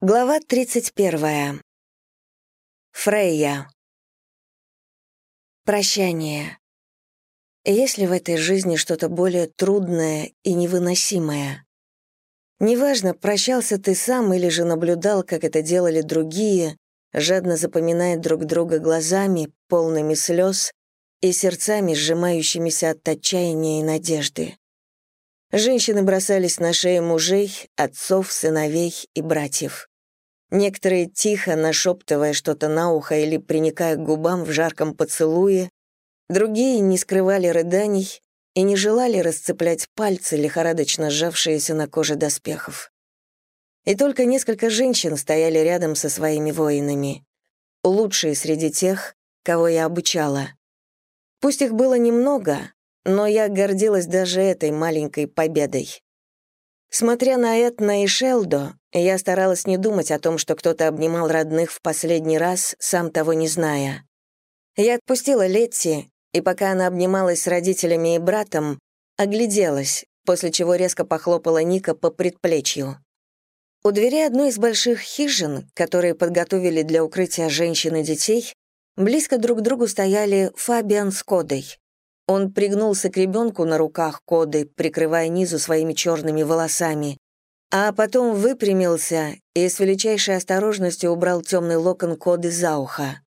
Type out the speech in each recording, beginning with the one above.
Глава 31. Фрейя. Прощание. Есть ли в этой жизни что-то более трудное и невыносимое? Неважно, прощался ты сам или же наблюдал, как это делали другие, жадно запоминая друг друга глазами, полными слез и сердцами, сжимающимися от отчаяния и надежды. Женщины бросались на шеи мужей, отцов, сыновей и братьев. Некоторые тихо, нашептывая что-то на ухо или приникая к губам в жарком поцелуе, другие не скрывали рыданий и не желали расцеплять пальцы, лихорадочно сжавшиеся на коже доспехов. И только несколько женщин стояли рядом со своими воинами, лучшие среди тех, кого я обучала. Пусть их было немного, но я гордилась даже этой маленькой победой. Смотря на Этна и Шелдо, я старалась не думать о том, что кто-то обнимал родных в последний раз, сам того не зная. Я отпустила Летти, и пока она обнималась с родителями и братом, огляделась, после чего резко похлопала Ника по предплечью. У двери одной из больших хижин, которые подготовили для укрытия женщин и детей, близко друг к другу стояли Фабиан с Кодой. Он пригнулся к ребенку на руках Коды, прикрывая низу своими черными волосами, а потом выпрямился и с величайшей осторожностью убрал темный локон Коды за ухо.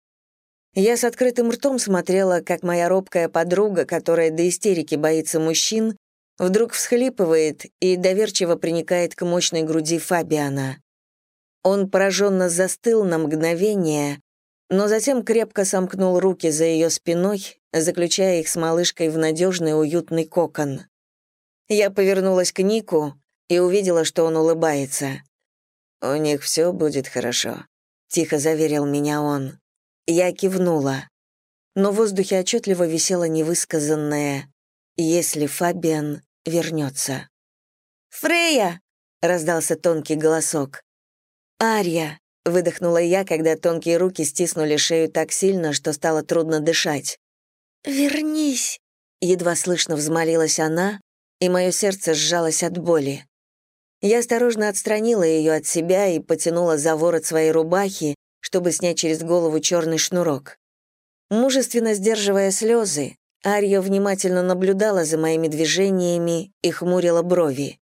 Я с открытым ртом смотрела, как моя робкая подруга, которая до истерики боится мужчин, вдруг всхлипывает и доверчиво приникает к мощной груди Фабиана. Он пораженно застыл на мгновение, но затем крепко сомкнул руки за ее спиной, заключая их с малышкой в надежный уютный кокон. Я повернулась к Нику и увидела, что он улыбается. «У них все будет хорошо», — тихо заверил меня он. Я кивнула. Но в воздухе отчетливо висело невысказанное «если Фабиан вернется». «Фрея!» — раздался тонкий голосок. «Ария!» Выдохнула я, когда тонкие руки стиснули шею так сильно, что стало трудно дышать. «Вернись!» — едва слышно взмолилась она, и мое сердце сжалось от боли. Я осторожно отстранила ее от себя и потянула за ворот своей рубахи, чтобы снять через голову черный шнурок. Мужественно сдерживая слезы, Ария внимательно наблюдала за моими движениями и хмурила брови.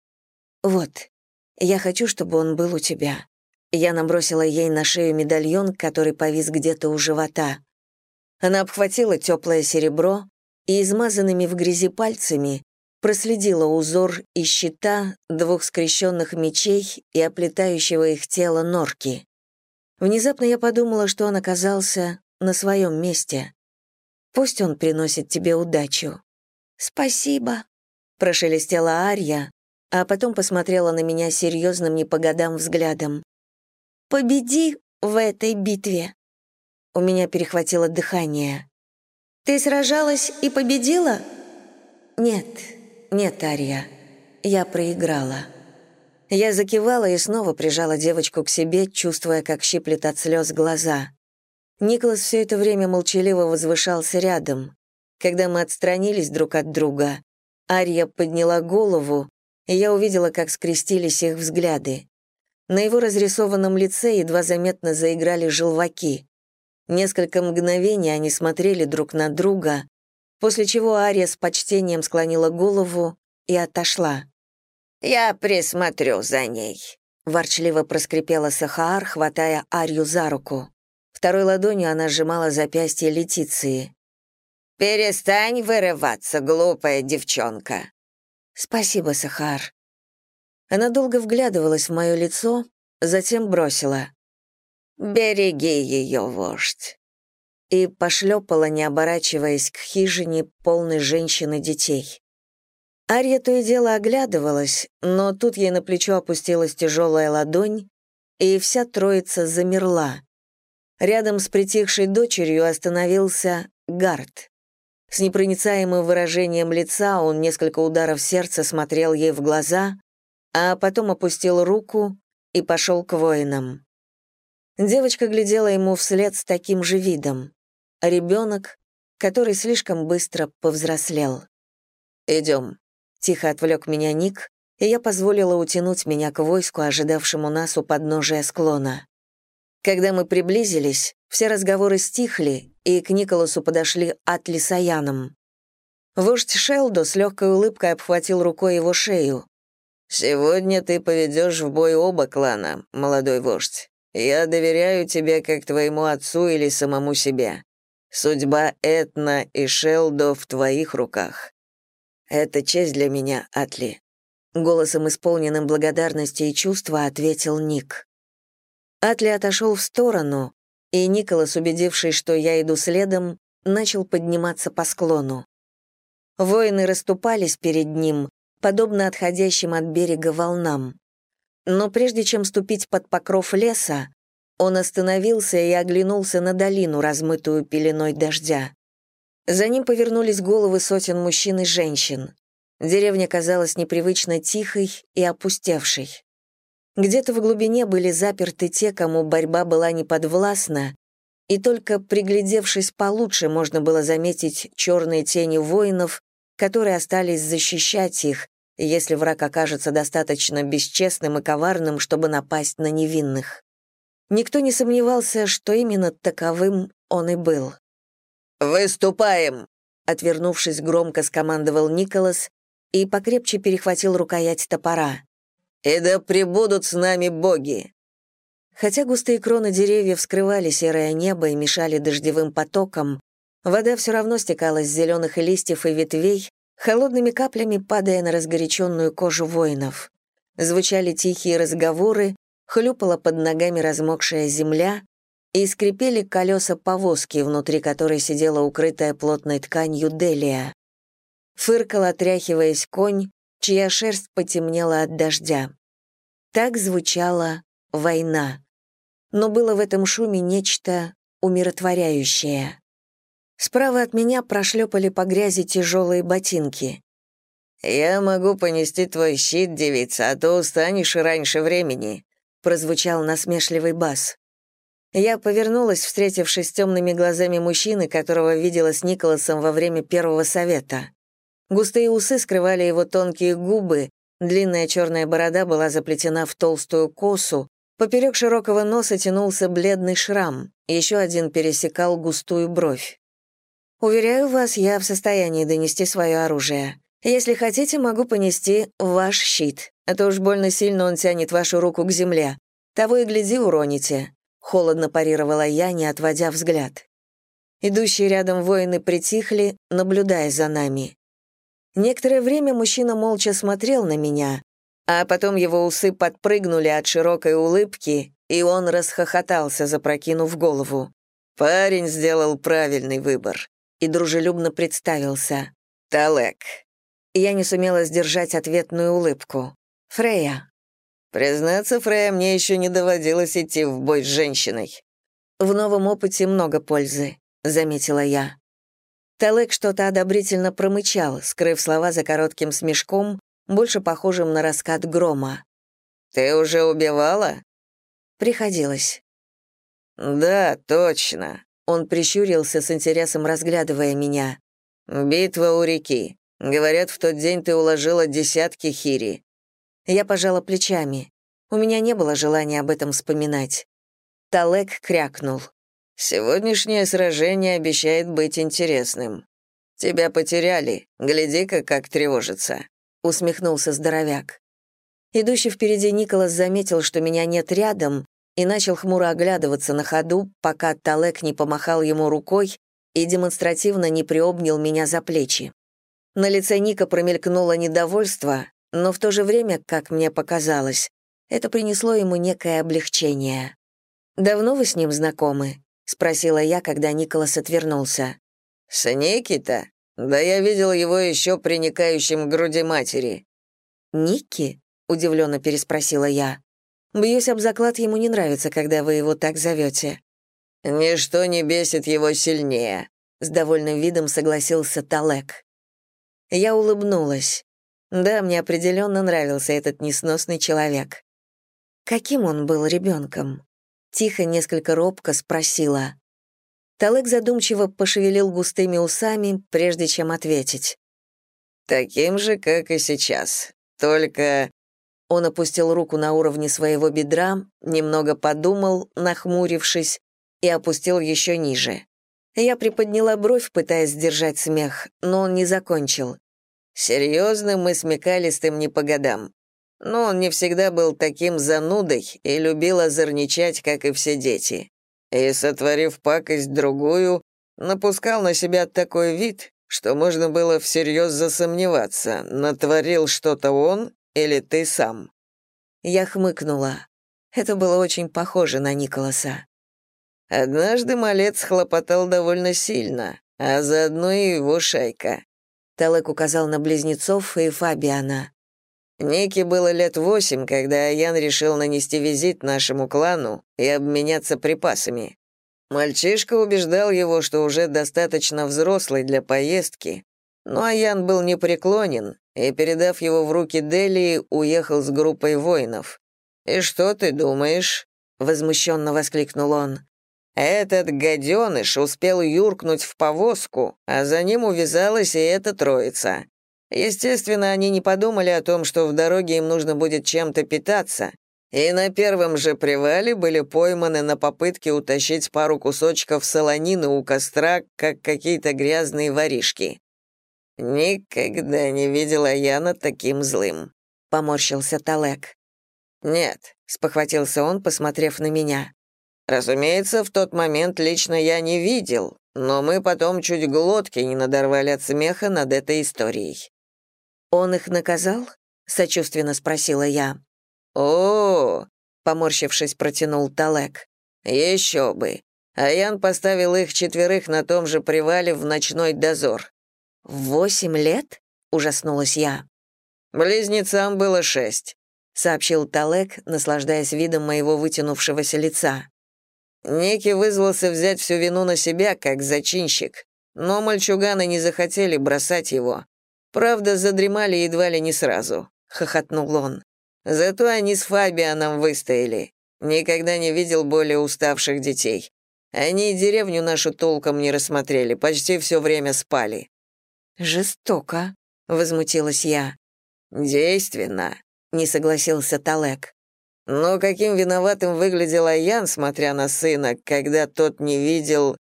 «Вот, я хочу, чтобы он был у тебя. Я набросила ей на шею медальон, который повис где-то у живота. Она обхватила теплое серебро и измазанными в грязи пальцами проследила узор из щита, двух скрещенных мечей и оплетающего их тело норки. Внезапно я подумала, что он оказался на своем месте. Пусть он приносит тебе удачу. «Спасибо», — прошелестела Арья, а потом посмотрела на меня серьезным не по годам взглядом. Победи в этой битве. У меня перехватило дыхание. Ты сражалась и победила? Нет, нет, Ария. Я проиграла. Я закивала и снова прижала девочку к себе, чувствуя, как щиплет от слез глаза. Николас все это время молчаливо возвышался рядом. Когда мы отстранились друг от друга, Ария подняла голову, и я увидела, как скрестились их взгляды. На его разрисованном лице едва заметно заиграли желваки. Несколько мгновений они смотрели друг на друга, после чего Ария с почтением склонила голову и отошла. «Я присмотрю за ней», — ворчливо проскрипела Сахаар, хватая Арию за руку. Второй ладонью она сжимала запястье Летиции. «Перестань вырываться, глупая девчонка». «Спасибо, Сахар», она долго вглядывалась в мое лицо, затем бросила. «Береги ее, вождь!» и пошлепала, не оборачиваясь к хижине полной женщин и детей. Ария то и дело оглядывалась, но тут ей на плечо опустилась тяжелая ладонь, и вся троица замерла. Рядом с притихшей дочерью остановился Гард. С непроницаемым выражением лица он несколько ударов сердца смотрел ей в глаза, а потом опустил руку и пошел к воинам. Девочка глядела ему вслед с таким же видом. Ребенок, который слишком быстро повзрослел. «Идем», — тихо отвлек меня Ник, и я позволила утянуть меня к войску, ожидавшему нас у подножия склона. Когда мы приблизились, все разговоры стихли, и к Николасу подошли Атли с. Вождь Шелдо с легкой улыбкой обхватил рукой его шею. «Сегодня ты поведешь в бой оба клана, молодой вождь. Я доверяю тебе как твоему отцу или самому себе. Судьба Этна и Шелдо в твоих руках. Это честь для меня, Атли». Голосом, исполненным благодарности и чувства, ответил Ник. Атли отошел в сторону, и Николас, убедившись, что я иду следом, начал подниматься по склону. Воины расступались перед ним, подобно отходящим от берега волнам. Но прежде чем ступить под покров леса, он остановился и оглянулся на долину, размытую пеленой дождя. За ним повернулись головы сотен мужчин и женщин. Деревня казалась непривычно тихой и опустевшей. Где-то в глубине были заперты те, кому борьба была неподвластна, и только приглядевшись получше, можно было заметить черные тени воинов, которые остались защищать их, если враг окажется достаточно бесчестным и коварным, чтобы напасть на невинных. Никто не сомневался, что именно таковым он и был. «Выступаем!» Отвернувшись, громко скомандовал Николас и покрепче перехватил рукоять топора. «И да пребудут с нами боги!» Хотя густые кроны деревьев скрывали серое небо и мешали дождевым потокам, вода все равно стекала с зеленых листьев и ветвей, холодными каплями падая на разгоряченную кожу воинов. Звучали тихие разговоры, хлюпала под ногами размокшая земля, и скрипели колеса повозки, внутри которой сидела укрытая плотной тканью Делия. Фыркал, отряхиваясь конь, чья шерсть потемнела от дождя. Так звучала война. Но было в этом шуме нечто умиротворяющее. Справа от меня прошлепали по грязи тяжелые ботинки. «Я могу понести твой щит, девица, а то устанешь раньше времени», — прозвучал насмешливый бас. Я повернулась, встретившись с темными глазами мужчины, которого видела с Николасом во время первого совета. Густые усы скрывали его тонкие губы, длинная черная борода была заплетена в толстую косу, поперек широкого носа тянулся бледный шрам, еще один пересекал густую бровь. Уверяю вас, я в состоянии донести свое оружие. Если хотите, могу понести ваш щит, а то уж больно сильно он тянет вашу руку к земле. Того и гляди, уроните», — холодно парировала я, не отводя взгляд. Идущие рядом воины притихли, наблюдая за нами. Некоторое время мужчина молча смотрел на меня, а потом его усы подпрыгнули от широкой улыбки, и он расхохотался, запрокинув голову. Парень сделал правильный выбор и дружелюбно представился. «Талек». Я не сумела сдержать ответную улыбку. «Фрея». «Признаться, Фрея, мне еще не доводилось идти в бой с женщиной». «В новом опыте много пользы», — заметила я. Талек что-то одобрительно промычал, скрыв слова за коротким смешком, больше похожим на раскат грома. «Ты уже убивала?» «Приходилось». «Да, точно», он прищурился с интересом, разглядывая меня. «Битва у реки. Говорят, в тот день ты уложила десятки хири». Я пожала плечами. У меня не было желания об этом вспоминать. Талек крякнул. «Сегодняшнее сражение обещает быть интересным. Тебя потеряли. Гляди-ка, как тревожится», — усмехнулся здоровяк. Идущий впереди Николас заметил, что меня нет рядом, и начал хмуро оглядываться на ходу, пока Талек не помахал ему рукой и демонстративно не приобнял меня за плечи. На лице Ника промелькнуло недовольство, но в то же время, как мне показалось, это принесло ему некое облегчение. «Давно вы с ним знакомы?» — спросила я, когда Николас отвернулся. «С Ники-то? Да я видел его еще приникающим к груди матери». «Ники?» — удивленно переспросила я. Бьюсь об заклад, ему не нравится, когда вы его так зовете. «Ничто не бесит его сильнее», — с довольным видом согласился Талек. Я улыбнулась. Да, мне определенно нравился этот несносный человек. Каким он был ребенком? Тихо, несколько робко спросила. Талек задумчиво пошевелил густыми усами, прежде чем ответить. «Таким же, как и сейчас. только...» Он опустил руку на уровне своего бедра, немного подумал, нахмурившись, и опустил еще ниже. Я приподняла бровь, пытаясь сдержать смех, но он не закончил. Серьезным и смекалистым не по годам. Но он не всегда был таким занудой и любил озорничать, как и все дети. И, сотворив пакость другую, напускал на себя такой вид, что можно было всерьез засомневаться, натворил что-то он или ты сам. Я хмыкнула. Это было очень похоже на Николаса. Однажды малец хлопотал довольно сильно, а заодно и его шайка. Талек указал на близнецов и Фабиана. Нике было лет восемь, когда Аян решил нанести визит нашему клану и обменяться припасами. Мальчишка убеждал его, что уже достаточно взрослый для поездки, но Аян был непреклонен и, передав его в руки Делии, уехал с группой воинов. «И что ты думаешь?» — возмущенно воскликнул он. Этот гаденыш успел юркнуть в повозку, а за ним увязалась и эта троица. Естественно, они не подумали о том, что в дороге им нужно будет чем-то питаться, и на первом же привале были пойманы на попытке утащить пару кусочков солонины у костра, как какие-то грязные воришки. «Никогда не видела Яна таким злым», — поморщился Талек. «Нет», — спохватился он, посмотрев на меня. Разумеется, в тот момент лично я не видел, но мы потом чуть глотки не надорвали от смеха над этой историей. «Он их наказал?» — сочувственно спросила я. «О, -о, -о поморщившись, протянул Талек. «Еще бы. Аян поставил их четверых на том же привале в ночной дозор». «Восемь лет?» — ужаснулась я. «Близнецам было шесть», — сообщил Талек, наслаждаясь видом моего вытянувшегося лица. Ники вызвался взять всю вину на себя, как зачинщик, но мальчуганы не захотели бросать его. Правда, задремали едва ли не сразу, — хохотнул он. Зато они с Фабианом выстояли. Никогда не видел более уставших детей. Они деревню нашу толком не рассмотрели, почти все время спали. «Жестоко», — возмутилась я. «Действенно», — не согласился Талек. Но каким виноватым выглядел Аян, смотря на сына, когда тот не видел...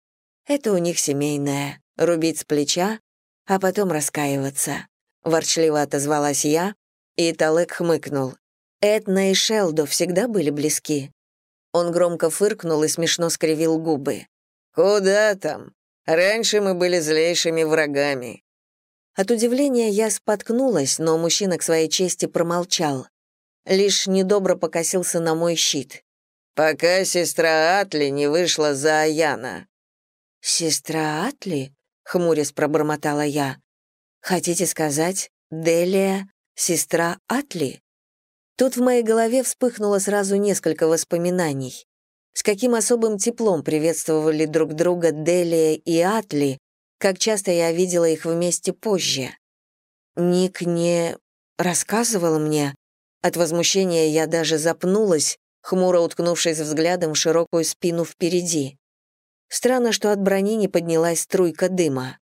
Это у них семейное — рубить с плеча, а потом раскаиваться. Ворчливо отозвалась я, и Талек хмыкнул. Этна и Шелдо всегда были близки. Он громко фыркнул и смешно скривил губы. «Куда там? Раньше мы были злейшими врагами». От удивления я споткнулась, но мужчина к своей чести промолчал лишь недобро покосился на мой щит. «Пока сестра Атли не вышла за Аяна». «Сестра Атли?» — хмурясь пробормотала я. «Хотите сказать, Делия — сестра Атли?» Тут в моей голове вспыхнуло сразу несколько воспоминаний. С каким особым теплом приветствовали друг друга Делия и Атли, как часто я видела их вместе позже. Ник не рассказывал мне, от возмущения я даже запнулась, хмуро уткнувшись взглядом в широкую спину впереди. Странно, что от брони не поднялась струйка дыма.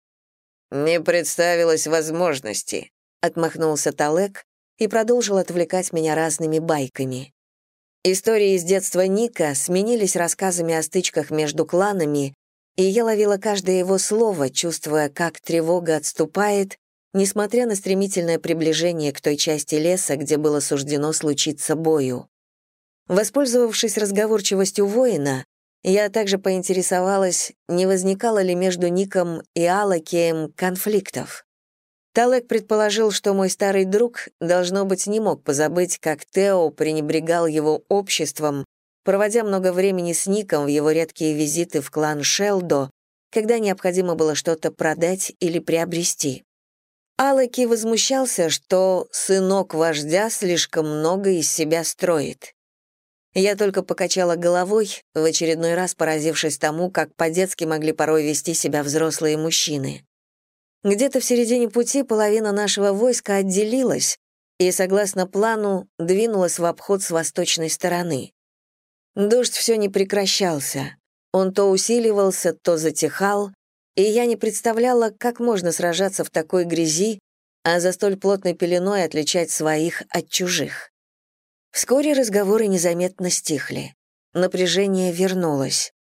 «Не представилось возможности», — отмахнулся Талек и продолжил отвлекать меня разными байками. Истории из детства Ника сменились рассказами о стычках между кланами, и я ловила каждое его слово, чувствуя, как тревога отступает, несмотря на стремительное приближение к той части леса, где было суждено случиться бою. Воспользовавшись разговорчивостью воина, я также поинтересовалась, не возникало ли между Ником и Алакеем конфликтов. Талек предположил, что мой старый друг, должно быть, не мог позабыть, как Тео пренебрегал его обществом, проводя много времени с Ником в его редкие визиты в клан Шелдо, когда необходимо было что-то продать или приобрести. Алаки возмущался, что сынок вождя слишком много из себя строит. Я только покачала головой, в очередной раз поразившись тому, как по-детски могли порой вести себя взрослые мужчины. Где-то в середине пути половина нашего войска отделилась и, согласно плану, двинулась в обход с восточной стороны. Дождь все не прекращался. Он то усиливался, то затихал, и я не представляла, как можно сражаться в такой грязи, а за столь плотной пеленой отличать своих от чужих. Вскоре разговоры незаметно стихли. Напряжение вернулось.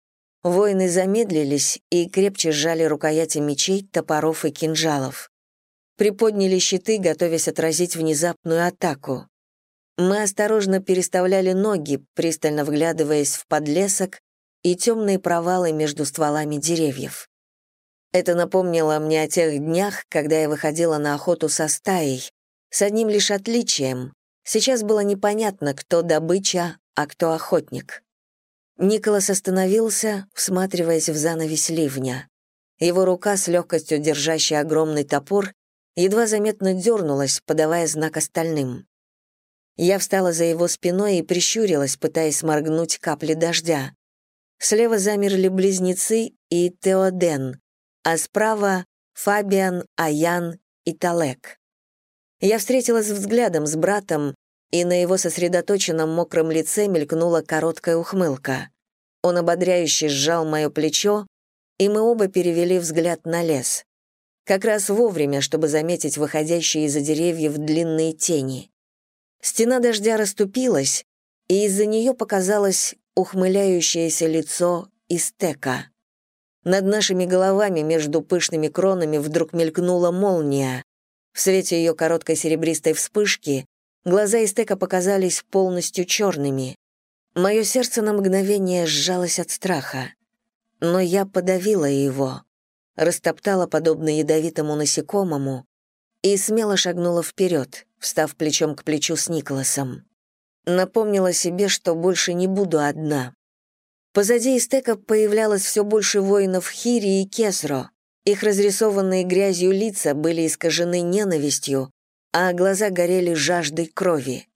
Воины замедлились и крепче сжали рукояти мечей, топоров и кинжалов. Приподняли щиты, готовясь отразить внезапную атаку. Мы осторожно переставляли ноги, пристально вглядываясь в подлесок и темные провалы между стволами деревьев. Это напомнило мне о тех днях, когда я выходила на охоту со стаей, с одним лишь отличием. Сейчас было непонятно, кто добыча, а кто охотник. Николас остановился, всматриваясь в занавес ливня. Его рука, с легкостью держащая огромный топор, едва заметно дернулась, подавая знак остальным. Я встала за его спиной и прищурилась, пытаясь моргнуть капли дождя. Слева замерли близнецы и Теоден, а справа — Фабиан, Аян и Талек. Я встретилась взглядом с братом, и на его сосредоточенном мокром лице мелькнула короткая ухмылка. Он ободряюще сжал мое плечо, и мы оба перевели взгляд на лес. Как раз вовремя, чтобы заметить выходящие из-за деревьев длинные тени. Стена дождя расступилась, и из-за нее показалось ухмыляющееся лицо Истека. Над нашими головами между пышными кронами вдруг мелькнула молния. В свете ее короткой серебристой вспышки глаза Истека показались полностью черными. Мое сердце на мгновение сжалось от страха. Но я подавила его, растоптала подобно ядовитому насекомому и смело шагнула вперед, встав плечом к плечу с Николасом. Напомнила себе, что больше не буду одна. Позади Истека появлялось все больше воинов Хири и Кесро. Их разрисованные грязью лица были искажены ненавистью, а глаза горели жаждой крови.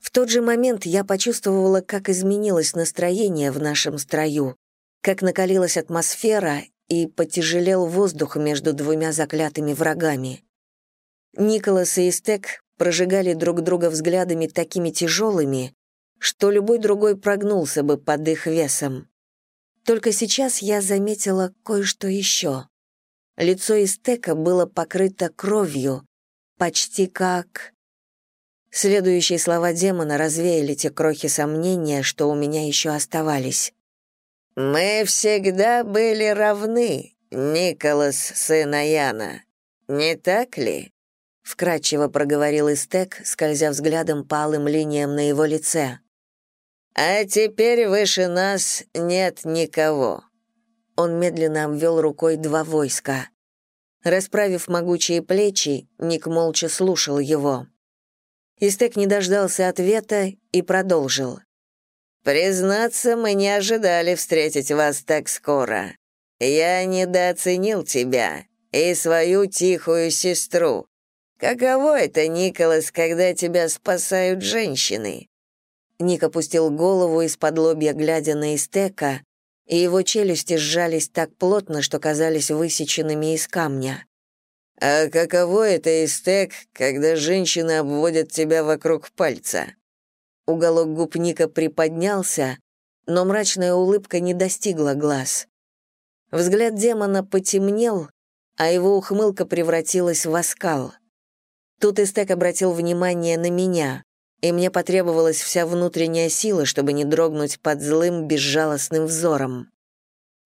В тот же момент я почувствовала, как изменилось настроение в нашем строю, как накалилась атмосфера и потяжелел воздух между двумя заклятыми врагами. Николас и Истек прожигали друг друга взглядами такими тяжелыми, что любой другой прогнулся бы под их весом. Только сейчас я заметила кое-что еще. Лицо Истека было покрыто кровью, почти как... Следующие слова демона развеяли те крохи сомнения, что у меня еще оставались. «Мы всегда были равны, Николас, сын Аяна, не так ли?» Вкратчиво проговорил Истек, скользя взглядом по алым линиям на его лице. «А теперь выше нас нет никого». Он медленно обвел рукой два войска. Расправив могучие плечи, Ник молча слушал его. Истек не дождался ответа и продолжил. «Признаться, мы не ожидали встретить вас так скоро. Я недооценил тебя и свою тихую сестру. Каково это, Николас, когда тебя спасают женщины? Ник опустил голову из-под лобья, глядя на Истека, и его челюсти сжались так плотно, что казались высеченными из камня. «А каково это, Истек, когда женщины обводят тебя вокруг пальца?» Уголок губ Ника приподнялся, но мрачная улыбка не достигла глаз. Взгляд демона потемнел, а его ухмылка превратилась в оскал. Тут Истек обратил внимание на меня и мне потребовалась вся внутренняя сила, чтобы не дрогнуть под злым, безжалостным взором.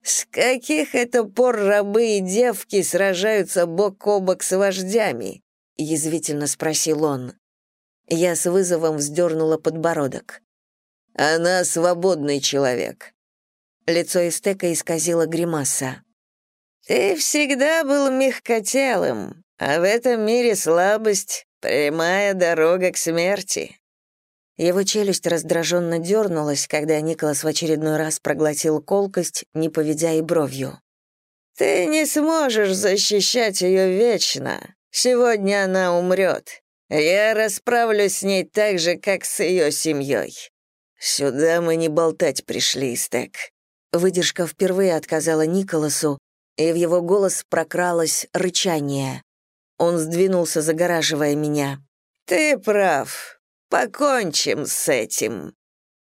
«С каких это пор рабы и девки сражаются бок о бок с вождями?» — язвительно спросил он. Я с вызовом вздернула подбородок. «Она свободный человек». Лицо Истека исказило гримаса. «Ты всегда был мягкотелым, а в этом мире слабость — прямая дорога к смерти. Его челюсть раздраженно дернулась, когда Николас в очередной раз проглотил колкость, не поведя и бровью. «Ты не сможешь защищать ее вечно. Сегодня она умрет. Я расправлюсь с ней так же, как с ее семьей. Сюда мы не болтать пришли, Стек». Выдержка впервые отказала Николасу, и в его голос прокралось рычание. Он сдвинулся, загораживая меня. «Ты прав. Покончим с этим».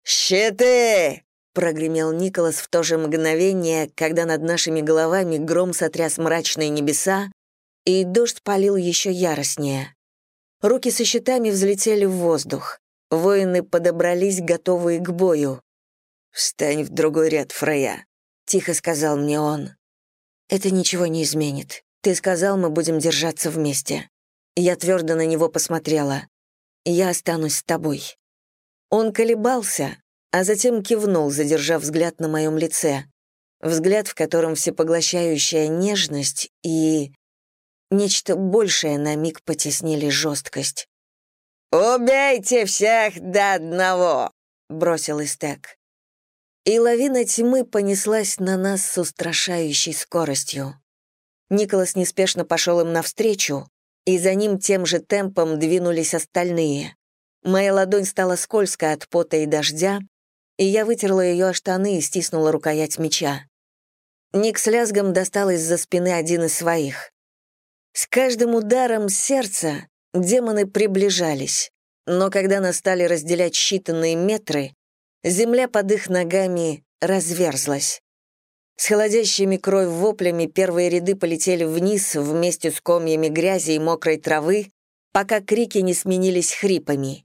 «Щиты!» — прогремел Николас в то же мгновение, когда над нашими головами гром сотряс мрачные небеса, и дождь полил еще яростнее. Руки со щитами взлетели в воздух. Воины подобрались, готовые к бою. «Встань в другой ряд, Фрея», — тихо сказал мне он. «Это ничего не изменит. Ты сказал, мы будем держаться вместе». Я твердо на него посмотрела. «Я останусь с тобой». Он колебался, а затем кивнул, задержав взгляд на моем лице. Взгляд, в котором всепоглощающая нежность и... Нечто большее на миг потеснили жесткость. «Убейте всех до одного!» — бросил Истек и лавина тьмы понеслась на нас с устрашающей скоростью. Николас неспешно пошел им навстречу, и за ним тем же темпом двинулись остальные. Моя ладонь стала скользкой от пота и дождя, и я вытерла ее о штаны и стиснула рукоять меча. Ник с лязгом достал из-за спины один из своих. С каждым ударом сердца демоны приближались, но когда нас стали разделять считанные метры, Земля под их ногами разверзлась. С холодящими кровь воплями первые ряды полетели вниз вместе с комьями грязи и мокрой травы, пока крики не сменились хрипами.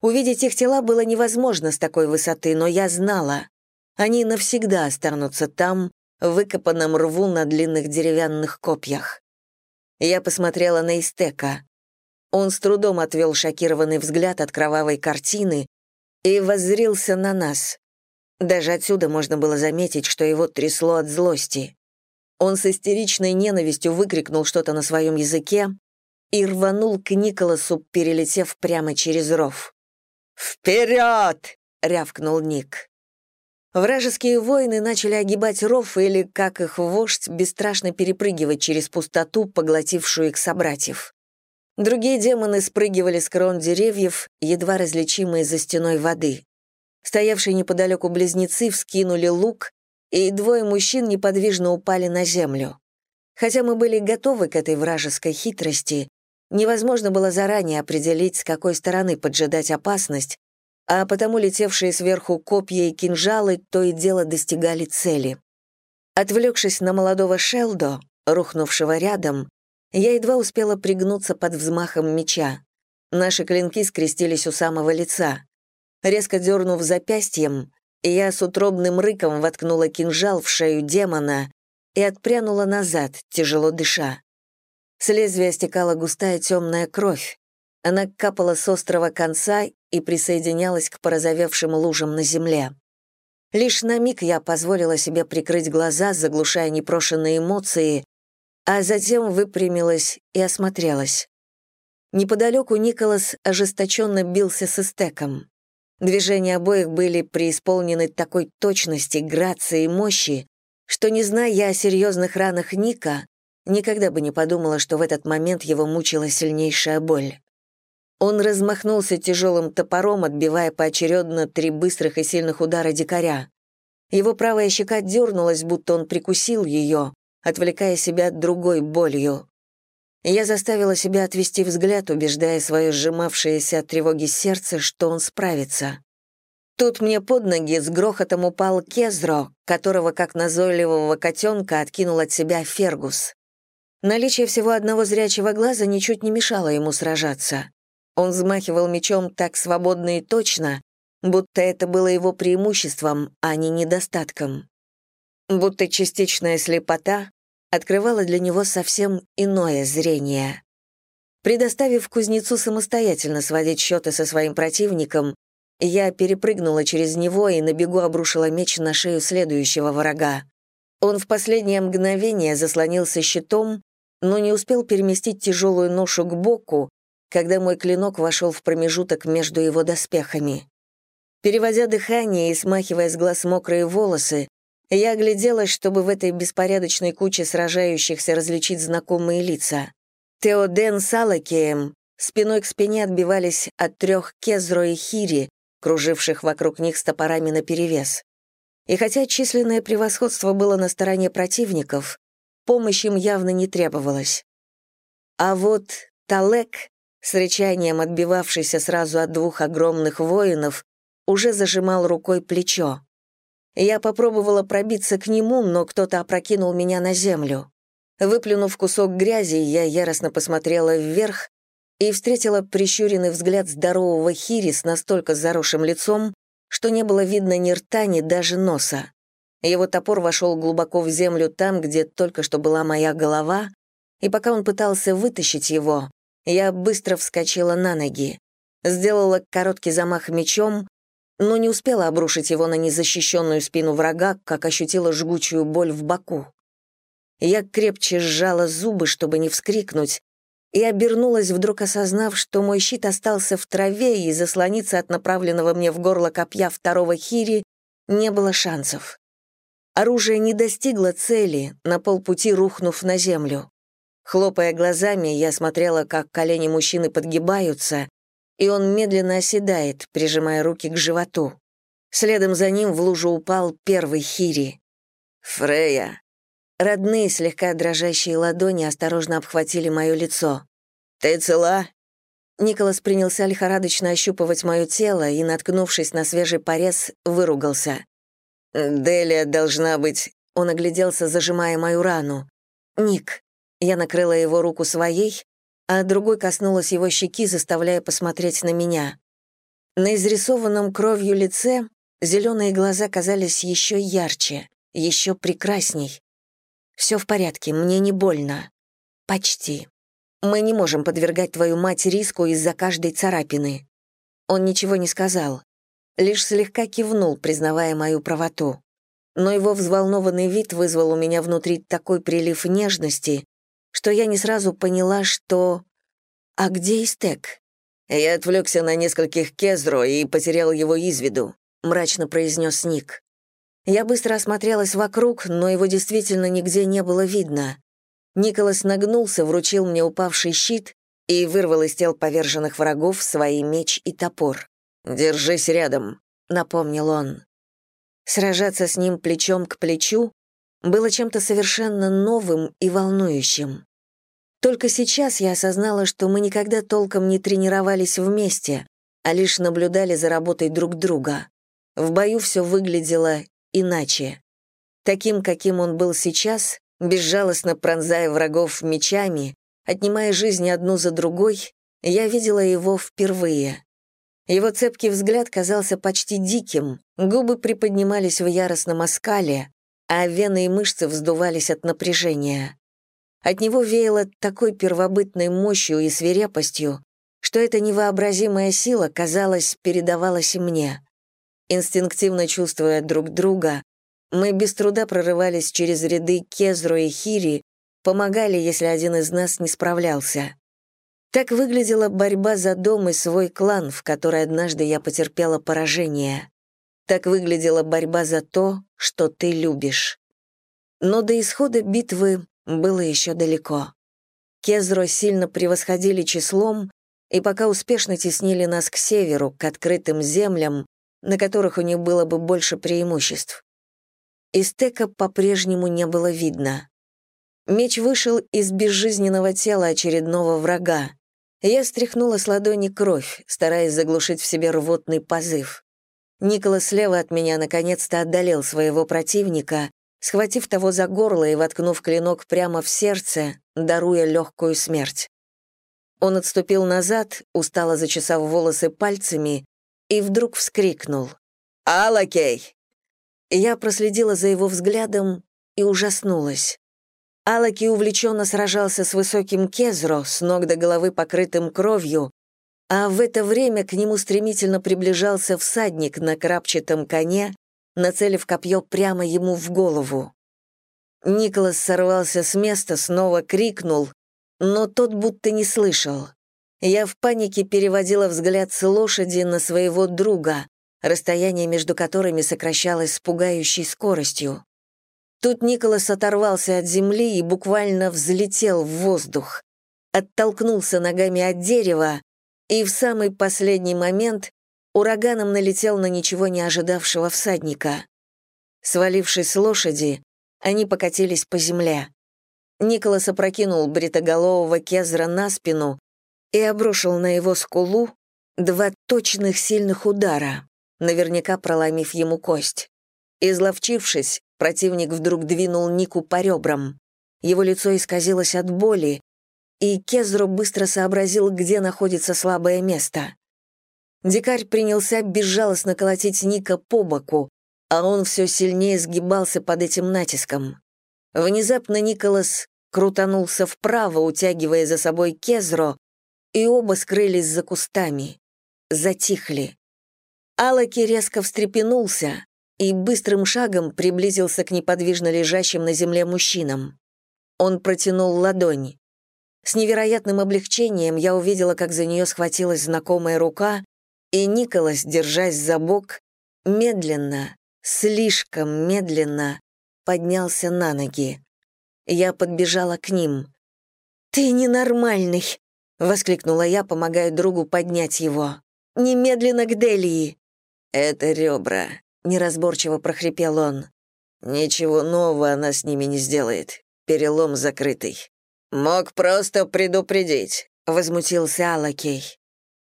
Увидеть их тела было невозможно с такой высоты, но я знала, они навсегда останутся там, в выкопанном рву на длинных деревянных копьях. Я посмотрела на Истека. Он с трудом отвел шокированный взгляд от кровавой картины, и воззрился на нас. Даже отсюда можно было заметить, что его трясло от злости. Он с истеричной ненавистью выкрикнул что-то на своем языке и рванул к Николасу, перелетев прямо через ров. «Вперед!» — рявкнул Ник. Вражеские воины начали огибать ров или, как их вождь, бесстрашно перепрыгивать через пустоту, поглотившую их собратьев. Другие демоны спрыгивали с крон деревьев, едва различимые за стеной воды. Стоявшие неподалеку близнецы вскинули лук, и двое мужчин неподвижно упали на землю. Хотя мы были готовы к этой вражеской хитрости, невозможно было заранее определить, с какой стороны поджидать опасность, а потому летевшие сверху копья и кинжалы то и дело достигали цели. Отвлекшись на молодого Шелдо, рухнувшего рядом, я едва успела пригнуться под взмахом меча. Наши клинки скрестились у самого лица. Резко дернув запястьем, я с утробным рыком воткнула кинжал в шею демона и отпрянула назад, тяжело дыша. С лезвия стекала густая темная кровь. Она капала с острого конца и присоединялась к порозовевшим лужам на земле. Лишь на миг я позволила себе прикрыть глаза, заглушая непрошенные эмоции, а затем выпрямилась и осмотрелась. Неподалеку Николас ожесточенно бился с эстеком. Движения обоих были преисполнены такой точности, грации и мощи, что, не зная я о серьезных ранах Ника, никогда бы не подумала, что в этот момент его мучила сильнейшая боль. Он размахнулся тяжелым топором, отбивая поочередно три быстрых и сильных удара дикаря. Его правая щека дернулась, будто он прикусил ее, отвлекая себя другой болью. Я заставила себя отвести взгляд, убеждая свое сжимавшееся от тревоги сердце, что он справится. Тут мне под ноги с грохотом упал Кезро, которого, как назойливого котенка, откинул от себя Фергус. Наличие всего одного зрячего глаза ничуть не мешало ему сражаться. Он взмахивал мечом так свободно и точно, будто это было его преимуществом, а не недостатком будто частичная слепота открывала для него совсем иное зрение. Предоставив кузнецу самостоятельно сводить счеты со своим противником, я перепрыгнула через него и на бегу обрушила меч на шею следующего врага. Он в последнее мгновение заслонился щитом, но не успел переместить тяжелую ношу к боку, когда мой клинок вошел в промежуток между его доспехами. Переводя дыхание и смахивая с глаз мокрые волосы, я огляделась, чтобы в этой беспорядочной куче сражающихся различить знакомые лица. Теоден с Алакеем спиной к спине отбивались от трех Кезро и Хири, круживших вокруг них с топорами наперевес. И хотя численное превосходство было на стороне противников, помощь им явно не требовалась. А вот Талек, с рычанием отбивавшийся сразу от двух огромных воинов, уже зажимал рукой плечо. Я попробовала пробиться к нему, но кто-то опрокинул меня на землю. Выплюнув кусок грязи, я яростно посмотрела вверх и встретила прищуренный взгляд здорового Хири с настолько заросшим лицом, что не было видно ни рта, ни даже носа. Его топор вошел глубоко в землю там, где только что была моя голова, и пока он пытался вытащить его, я быстро вскочила на ноги, сделала короткий замах мечом, но не успела обрушить его на незащищенную спину врага, как ощутила жгучую боль в боку. Я крепче сжала зубы, чтобы не вскрикнуть, и обернулась, вдруг осознав, что мой щит остался в траве, и заслониться от направленного мне в горло копья второго хири не было шансов. Оружие не достигло цели, на полпути рухнув на землю. Хлопая глазами, я смотрела, как колени мужчины подгибаются, и он медленно оседает, прижимая руки к животу. Следом за ним в лужу упал первый хири. «Фрея», Родные, слегка дрожащие ладони осторожно обхватили мое лицо. «Ты цела?» Николас принялся лихорадочно ощупывать мое тело и, наткнувшись на свежий порез, выругался. «Делия должна быть...» Он огляделся, зажимая мою рану. «Ник». Я накрыла его руку своей, а другой коснулась его щеки, заставляя посмотреть на меня. На изрисованном кровью лице зеленые глаза казались еще ярче, еще прекрасней. Все в порядке, мне не больно. Почти. Мы не можем подвергать твою мать риску из-за каждой царапины. Он ничего не сказал, лишь слегка кивнул, признавая мою правоту. Но его взволнованный вид вызвал у меня внутри такой прилив нежности, что я не сразу поняла, что... А где Истек? Я отвлекся на нескольких кезро и потерял его из виду, мрачно произнес Ник. Я быстро осмотрелась вокруг, но его действительно нигде не было видно. Николас нагнулся, вручил мне упавший щит и вырвал из тел поверженных врагов свои меч и топор. «Держись рядом», — напомнил он. Сражаться с ним плечом к плечу было чем-то совершенно новым и волнующим. Только сейчас я осознала, что мы никогда толком не тренировались вместе, а лишь наблюдали за работой друг друга. В бою все выглядело иначе. Таким, каким он был сейчас, безжалостно пронзая врагов мечами, отнимая жизни одну за другой, я видела его впервые. Его цепкий взгляд казался почти диким, губы приподнимались в яростном оскале, а вены и мышцы вздувались от напряжения. От него веяло такой первобытной мощью и свирепостью, что эта невообразимая сила, казалось, передавалась и мне. Инстинктивно чувствуя друг друга, мы без труда прорывались через ряды Кезру и Хири, помогали, если один из нас не справлялся. Так выглядела борьба за дом и свой клан, в которой однажды я потерпела поражение. Так выглядела борьба за то, что ты любишь. Но до исхода битвы было еще далеко. Кезро сильно превосходили числом, и пока успешно теснили нас к северу, к открытым землям, на которых у них было бы больше преимуществ. Истека по-прежнему не было видно. Меч вышел из безжизненного тела очередного врага. Я стряхнула с ладони кровь, стараясь заглушить в себе рвотный позыв. Николас слева от меня наконец-то отдалил своего противника, схватив того за горло и воткнув клинок прямо в сердце, даруя легкую смерть. Он отступил назад, устало зачесав волосы пальцами, и вдруг вскрикнул. «Алакей!» Я проследила за его взглядом и ужаснулась. Алаки увлеченно сражался с высоким Кезро, с ног до головы покрытым кровью, а в это время к нему стремительно приближался всадник на крапчатом коне, нацелив копье прямо ему в голову. Николас сорвался с места, снова крикнул, но тот будто не слышал. Я в панике переводила взгляд с лошади на своего друга, расстояние между которыми сокращалось с пугающей скоростью. Тут Николас оторвался от земли и буквально взлетел в воздух, оттолкнулся ногами от дерева и в самый последний момент ураганом налетел на ничего не ожидавшего всадника. Свалившись с лошади, они покатились по земле. Николас опрокинул бритоголового Кезра на спину, и обрушил на его скулу два точных сильных удара, наверняка проломив ему кость. Изловчившись, противник вдруг двинул Нику по ребрам. его лицо исказилось от боли, и Кезро быстро сообразил, где находится слабое место. Дикарь принялся безжалостно колотить Ника по боку, а он все сильнее сгибался под этим натиском. Внезапно Николас крутанулся вправо, утягивая за собой Кезро, и оба скрылись за кустами. Затихли. Алаки резко встрепенулся и быстрым шагом приблизился к неподвижно лежащим на земле мужчинам. Он протянул ладонь. С невероятным облегчением я увидела, как за нее схватилась знакомая рука, и Николас, держась за бок, медленно, слишком медленно поднялся на ноги. Я подбежала к ним. «Ты ненормальный!» — воскликнула я, помогая другу поднять его. «Немедленно к Делии!» «Это ребра», — неразборчиво прохрипел он. «Ничего нового она с ними не сделает. Перелом закрытый». «Мог просто предупредить», — возмутился Алакей.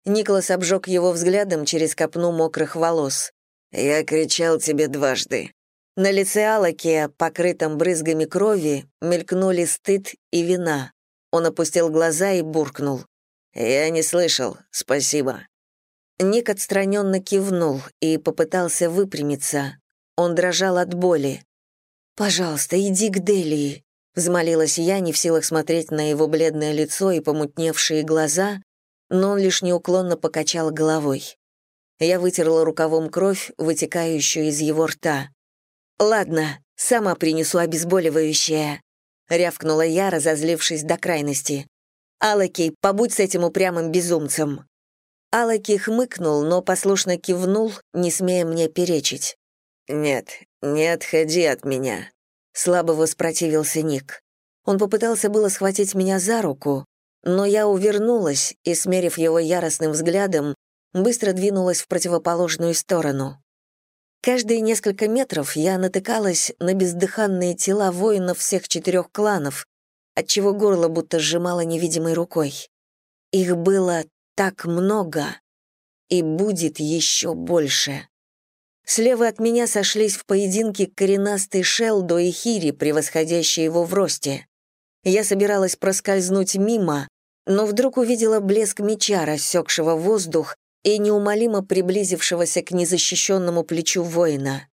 Николас обжег его взглядом через копну мокрых волос. «Я кричал тебе дважды». На лице Алакея, покрытом брызгами крови, мелькнули стыд и вина. Он опустил глаза и буркнул. «Я не слышал, спасибо». Ник отстраненно кивнул и попытался выпрямиться. Он дрожал от боли. «Пожалуйста, иди к Делии», Взмолилась я, не в силах смотреть на его бледное лицо и помутневшие глаза, но он лишь неуклонно покачал головой. Я вытерла рукавом кровь, вытекающую из его рта. «Ладно, сама принесу обезболивающее», — рявкнула я, разозлившись до крайности. «Алаки, побудь с этим упрямым безумцем». Алаки хмыкнул, но послушно кивнул, не смея мне перечить. «Нет, не отходи от меня», Слабо воспротивился Ник. Он попытался было схватить меня за руку, но я увернулась и, смерив его яростным взглядом, быстро двинулась в противоположную сторону. Каждые несколько метров я натыкалась на бездыханные тела воинов всех четырех кланов, отчего горло будто сжимало невидимой рукой. Их было так много, и будет еще больше. Слева от меня сошлись в поединке коренастый Шелдо и Хири, превосходящие его в росте. Я собиралась проскользнуть мимо, но вдруг увидела блеск меча, рассекшего воздух и неумолимо приблизившегося к незащищенному плечу воина.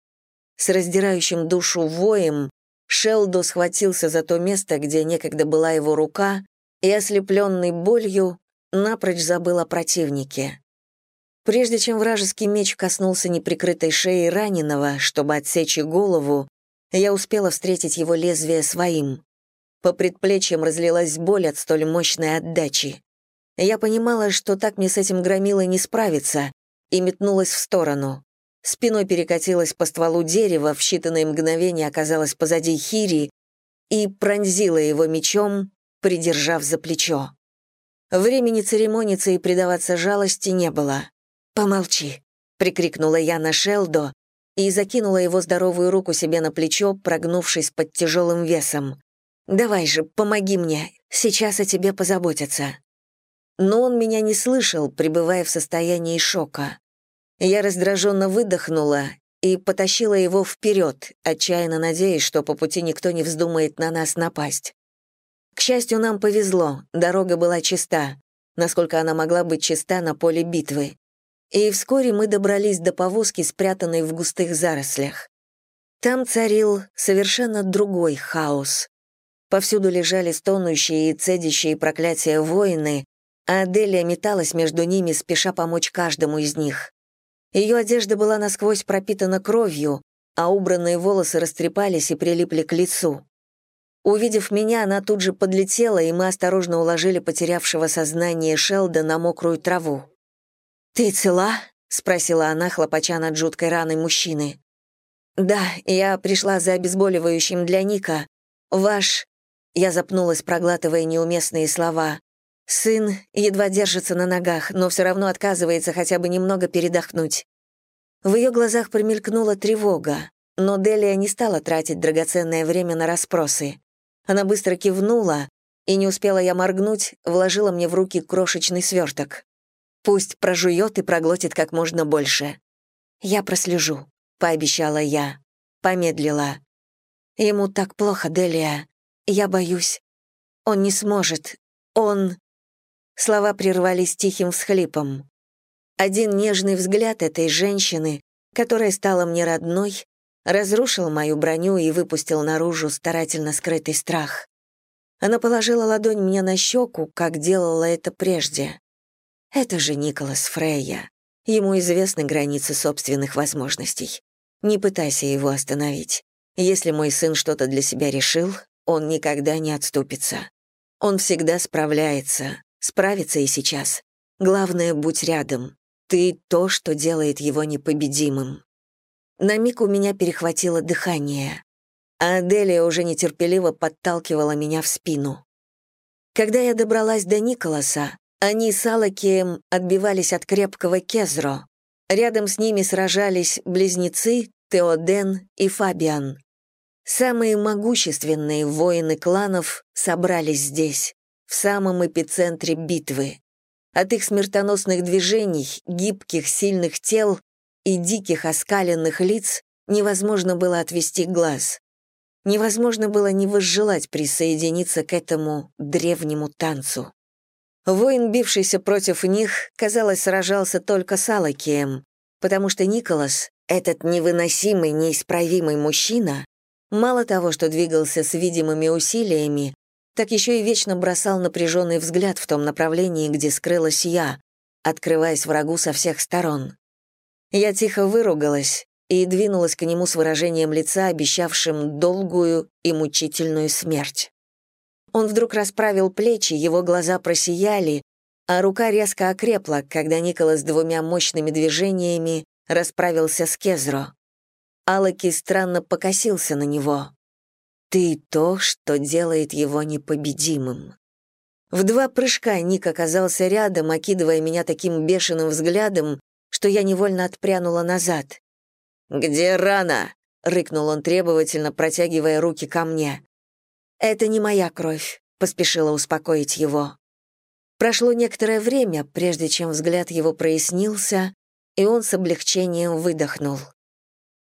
С раздирающим душу воем Шелдо схватился за то место, где некогда была его рука, и, ослепленный болью, напрочь забыл о противнике. Прежде чем вражеский меч коснулся неприкрытой шеи раненого, чтобы отсечь голову, я успела встретить его лезвие своим. По предплечьям разлилась боль от столь мощной отдачи. Я понимала, что так мне с этим громилой не справиться, и метнулась в сторону. Спиной перекатилась по стволу дерева, в считанные мгновения оказалась позади Хири и пронзила его мечом, придержав за плечо. Времени церемониться и предаваться жалости не было. «Помолчи», — прикрикнула я на Шелдо и закинула его здоровую руку себе на плечо, прогнувшись под тяжелым весом. «Давай же, помоги мне, сейчас о тебе позаботятся». Но он меня не слышал, пребывая в состоянии шока. Я раздраженно выдохнула и потащила его вперед, отчаянно надеясь, что по пути никто не вздумает на нас напасть. К счастью, нам повезло, дорога была чиста, насколько она могла быть чиста на поле битвы и вскоре мы добрались до повозки, спрятанной в густых зарослях. Там царил совершенно другой хаос. Повсюду лежали стонущие и цедящие проклятия воины, а Аделия металась между ними, спеша помочь каждому из них. Ее одежда была насквозь пропитана кровью, а убранные волосы растрепались и прилипли к лицу. Увидев меня, она тут же подлетела, и мы осторожно уложили потерявшего сознание Шелда на мокрую траву. «Ты цела?» — спросила она, хлопача над жуткой раной мужчины. «Да, я пришла за обезболивающим для Ника. Ваш...» Я запнулась, проглатывая неуместные слова. «Сын едва держится на ногах, но все равно отказывается хотя бы немного передохнуть». В ее глазах промелькнула тревога, но Делия не стала тратить драгоценное время на расспросы. Она быстро кивнула, и не успела я моргнуть, вложила мне в руки крошечный сверток. Пусть прожует и проглотит как можно больше. Я прослежу, пообещала я. Помедлила. Ему так плохо, Делия. Я боюсь. Он не сможет. Он...» Слова прервались тихим всхлипом. Один нежный взгляд этой женщины, которая стала мне родной, разрушил мою броню и выпустил наружу старательно скрытый страх. Она положила ладонь мне на щеку, как делала это прежде. Это же Николас Фрейя. Ему известны границы собственных возможностей. Не пытайся его остановить. Если мой сын что-то для себя решил, он никогда не отступится. Он всегда справляется, справится и сейчас. Главное, будь рядом. Ты — то, что делает его непобедимым. На миг у меня перехватило дыхание, а Аделия уже нетерпеливо подталкивала меня в спину. Когда я добралась до Николаса, они с Алакием отбивались от крепкого Кезро. Рядом с ними сражались близнецы Теоден и Фабиан. Самые могущественные воины кланов собрались здесь, в самом эпицентре битвы. От их смертоносных движений, гибких, сильных тел и диких оскаленных лиц невозможно было отвести глаз. Невозможно было не возжелать присоединиться к этому древнему танцу. Воин, бившийся против них, казалось, сражался только с Алакием, потому что Николас, этот невыносимый, неисправимый мужчина, мало того, что двигался с видимыми усилиями, так еще и вечно бросал напряженный взгляд в том направлении, где скрылась я, открываясь врагу со всех сторон. Я тихо выругалась и двинулась к нему с выражением лица, обещавшим долгую и мучительную смерть. Он вдруг расправил плечи, его глаза просияли, а рука резко окрепла, когда Николас двумя мощными движениями расправился с Кезро. Алаки странно покосился на него. «Ты то, что делает его непобедимым». В два прыжка Ник оказался рядом, окидывая меня таким бешеным взглядом, что я невольно отпрянула назад. «Где рана?» — рыкнул он требовательно, протягивая руки ко мне. «Это не моя кровь», — поспешила успокоить его. Прошло некоторое время, прежде чем взгляд его прояснился, и он с облегчением выдохнул.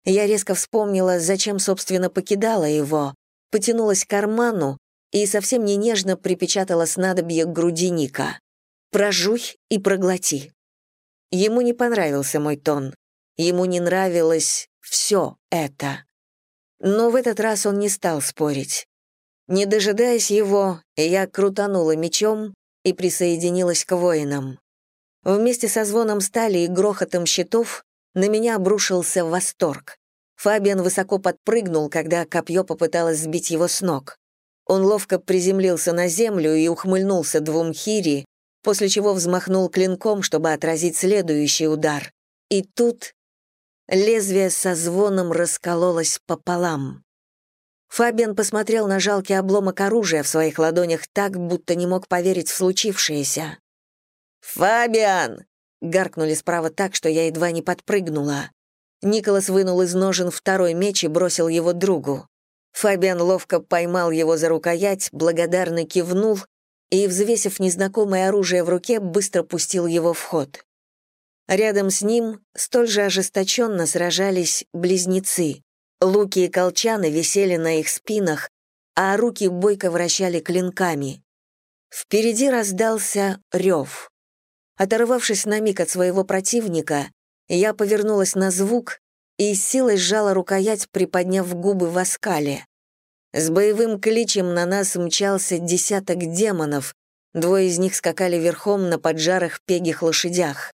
Я резко вспомнила, зачем, собственно, покидала его, потянулась к карману и совсем не нежно припечатала снадобье к груди Ника. «Прожуй и проглоти». Ему не понравился мой тон. Ему не нравилось все это. Но в этот раз он не стал спорить. Не дожидаясь его, я крутанула мечом и присоединилась к воинам. Вместе со звоном стали и грохотом щитов на меня обрушился восторг. Фабиан высоко подпрыгнул, когда копье попыталось сбить его с ног. Он ловко приземлился на землю и ухмыльнулся двум хири, после чего взмахнул клинком, чтобы отразить следующий удар. И тут лезвие со звоном раскололось пополам. Фабиан посмотрел на жалкий обломок оружия в своих ладонях так, будто не мог поверить в случившееся. «Фабиан!» — гаркнули справа так, что я едва не подпрыгнула. Николас вынул из ножен второй меч и бросил его другу. Фабиан ловко поймал его за рукоять, благодарно кивнул и, взвесив незнакомое оружие в руке, быстро пустил его в ход. Рядом с ним столь же ожесточенно сражались близнецы. Луки и колчаны висели на их спинах, а руки бойко вращали клинками. Впереди раздался рев. Оторвавшись на миг от своего противника, я повернулась на звук и с силой сжала рукоять, приподняв губы в оскале. С боевым кличем на нас мчался десяток демонов, двое из них скакали верхом на поджарых пегих лошадях.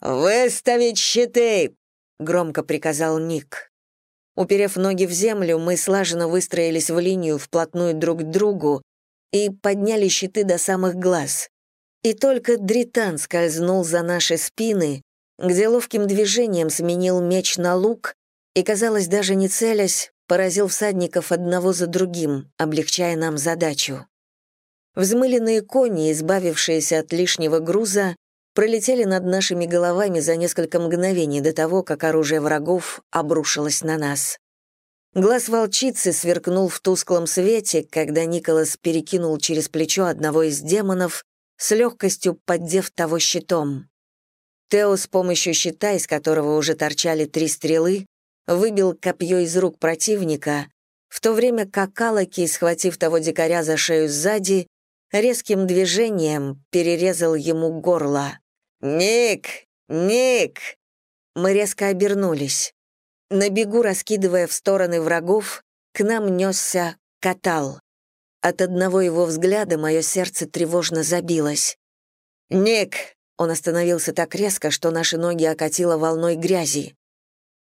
«Выставить щиты!» — громко приказал Ник. Уперев ноги в землю, мы слаженно выстроились в линию вплотную друг к другу и подняли щиты до самых глаз. И только Дритан скользнул за наши спины, где ловким движением сменил меч на лук и, казалось, даже не целясь, поразил всадников одного за другим, облегчая нам задачу. Взмыленные кони, избавившиеся от лишнего груза, пролетели над нашими головами за несколько мгновений до того, как оружие врагов обрушилось на нас. Глаз волчицы сверкнул в тусклом свете, когда Николас перекинул через плечо одного из демонов, с легкостью поддев того щитом. Тео с помощью щита, из которого уже торчали три стрелы, выбил копье из рук противника в то время как Алаки, схватив того дикаря за шею сзади, резким движением перерезал ему горло. «Ник! Ник!» Мы резко обернулись. На бегу, раскидывая в стороны врагов, к нам несся катал. От одного его взгляда мое сердце тревожно забилось. «Ник!» Он остановился так резко, что наши ноги окатило волной грязи.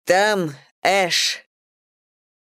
«Там Эш!»